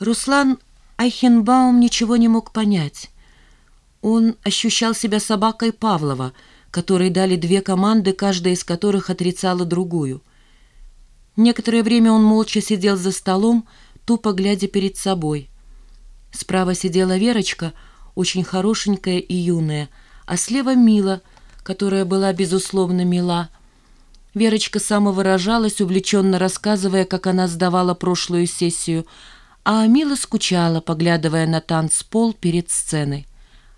Руслан Айхенбаум ничего не мог понять. Он ощущал себя собакой Павлова, которой дали две команды, каждая из которых отрицала другую. Некоторое время он молча сидел за столом, тупо глядя перед собой. Справа сидела Верочка, очень хорошенькая и юная, а слева Мила, которая была, безусловно, мила. Верочка самовыражалась, увлеченно рассказывая, как она сдавала прошлую сессию, а Мила скучала, поглядывая на танцпол перед сценой.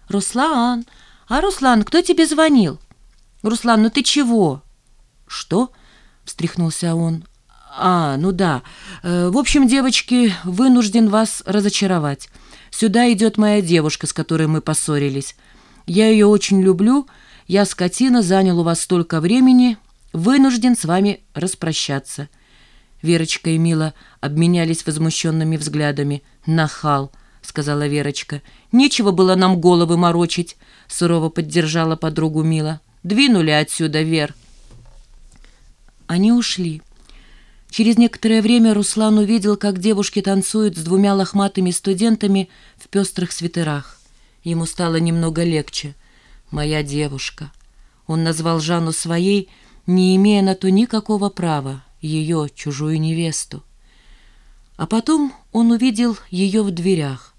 «Руслан! А, Руслан, кто тебе звонил?» «Руслан, ну ты чего?» «Что?» — встряхнулся он. «А, ну да. Э, в общем, девочки, вынужден вас разочаровать. Сюда идет моя девушка, с которой мы поссорились. Я ее очень люблю. Я, скотина, занял у вас столько времени. Вынужден с вами распрощаться». Верочка и Мила обменялись возмущенными взглядами. «Нахал!» — сказала Верочка. «Нечего было нам головы морочить!» — сурово поддержала подругу Мила. «Двинули отсюда, Вер!» Они ушли. Через некоторое время Руслан увидел, как девушки танцуют с двумя лохматыми студентами в пестрых свитерах. Ему стало немного легче. «Моя девушка». Он назвал Жанну своей, не имея на то никакого права ее, чужую невесту. А потом он увидел ее в дверях,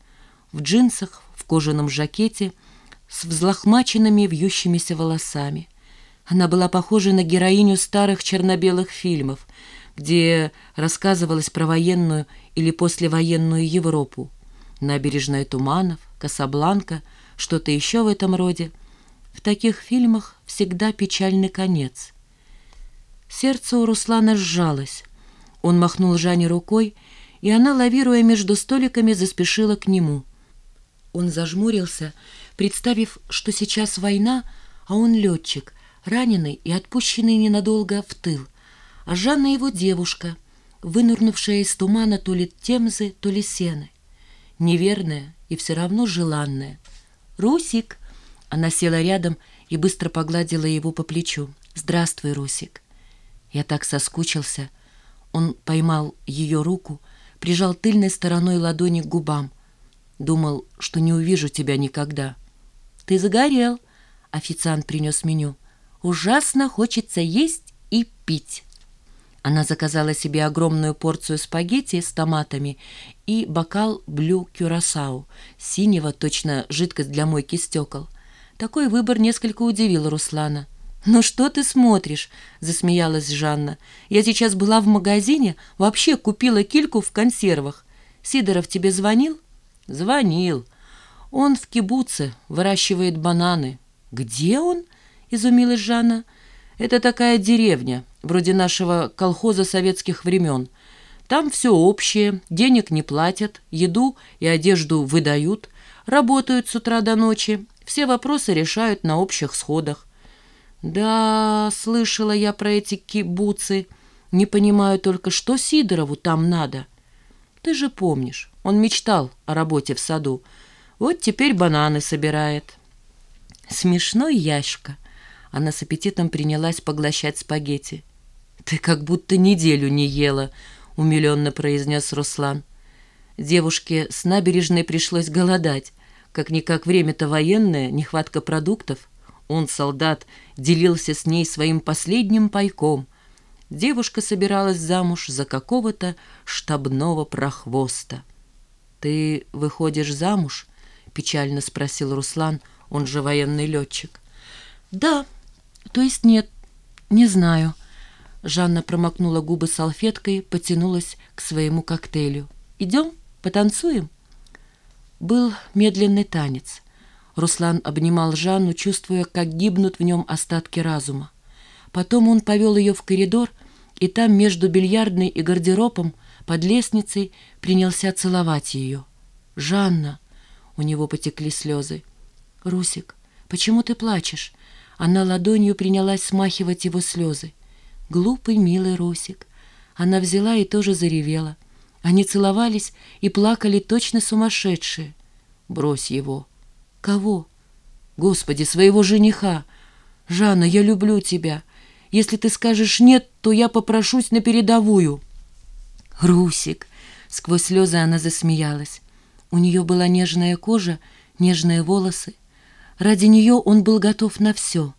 в джинсах, в кожаном жакете, с взлохмаченными вьющимися волосами. Она была похожа на героиню старых черно-белых фильмов, где рассказывалось про военную или послевоенную Европу. Набережная Туманов, Касабланка, что-то еще в этом роде. В таких фильмах всегда печальный конец. Сердце у Руслана сжалось. Он махнул Жане рукой, и она, лавируя между столиками, заспешила к нему. Он зажмурился, представив, что сейчас война, а он летчик, раненый и отпущенный ненадолго в тыл, а Жанна его девушка, вынырнувшая из тумана то ли темзы, то ли сены. Неверная и все равно желанная. «Русик!» Она села рядом и быстро погладила его по плечу. «Здравствуй, Русик!» Я так соскучился. Он поймал ее руку, прижал тыльной стороной ладони к губам. Думал, что не увижу тебя никогда. «Ты загорел!» — официант принес меню. «Ужасно хочется есть и пить!» Она заказала себе огромную порцию спагетти с томатами и бокал блю кюрасау, синего, точно жидкость для мойки стекол. Такой выбор несколько удивил Руслана. «Ну что ты смотришь?» — засмеялась Жанна. «Я сейчас была в магазине, вообще купила кильку в консервах. Сидоров тебе звонил?» «Звонил. Он в кибуце выращивает бананы». «Где он?» — изумилась Жанна. «Это такая деревня, вроде нашего колхоза советских времен. Там все общее, денег не платят, еду и одежду выдают, работают с утра до ночи, все вопросы решают на общих сходах. «Да, слышала я про эти кибуцы. Не понимаю только, что Сидорову там надо. Ты же помнишь, он мечтал о работе в саду. Вот теперь бананы собирает». «Смешной Яшка». Она с аппетитом принялась поглощать спагетти. «Ты как будто неделю не ела», — умиленно произнес Руслан. Девушке с набережной пришлось голодать. Как-никак время-то военное, нехватка продуктов — он, солдат, делился с ней своим последним пайком. Девушка собиралась замуж за какого-то штабного прохвоста. «Ты выходишь замуж?» — печально спросил Руслан, он же военный летчик. «Да, то есть нет, не знаю». Жанна промокнула губы салфеткой, потянулась к своему коктейлю. «Идем, потанцуем?» Был медленный танец. Руслан обнимал Жанну, чувствуя, как гибнут в нем остатки разума. Потом он повел ее в коридор, и там между бильярдной и гардеробом под лестницей принялся целовать ее. «Жанна!» — у него потекли слезы. «Русик, почему ты плачешь?» Она ладонью принялась смахивать его слезы. Глупый, милый Русик. Она взяла и тоже заревела. Они целовались и плакали точно сумасшедшие. «Брось его!» Кого? Господи, своего жениха. Жанна, я люблю тебя. Если ты скажешь «нет», то я попрошусь на передовую. Русик, Сквозь слезы она засмеялась. У нее была нежная кожа, нежные волосы. Ради нее он был готов на все.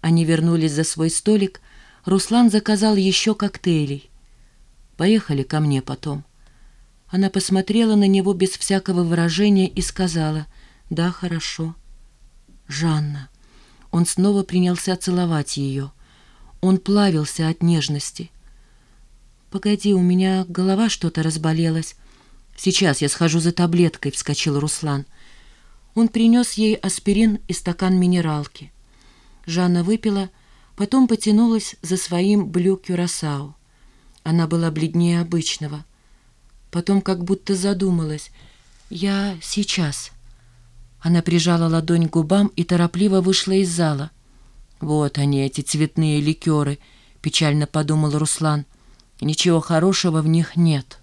Они вернулись за свой столик. Руслан заказал еще коктейлей. «Поехали ко мне потом». Она посмотрела на него без всякого выражения и сказала «Да, хорошо». «Жанна». Он снова принялся целовать ее. Он плавился от нежности. «Погоди, у меня голова что-то разболелась. Сейчас я схожу за таблеткой», — вскочил Руслан. Он принес ей аспирин и стакан минералки. Жанна выпила, потом потянулась за своим блю кюрасау. Она была бледнее обычного. Потом как будто задумалась. «Я сейчас». Она прижала ладонь к губам и торопливо вышла из зала. «Вот они, эти цветные ликеры», — печально подумал Руслан. «Ничего хорошего в них нет».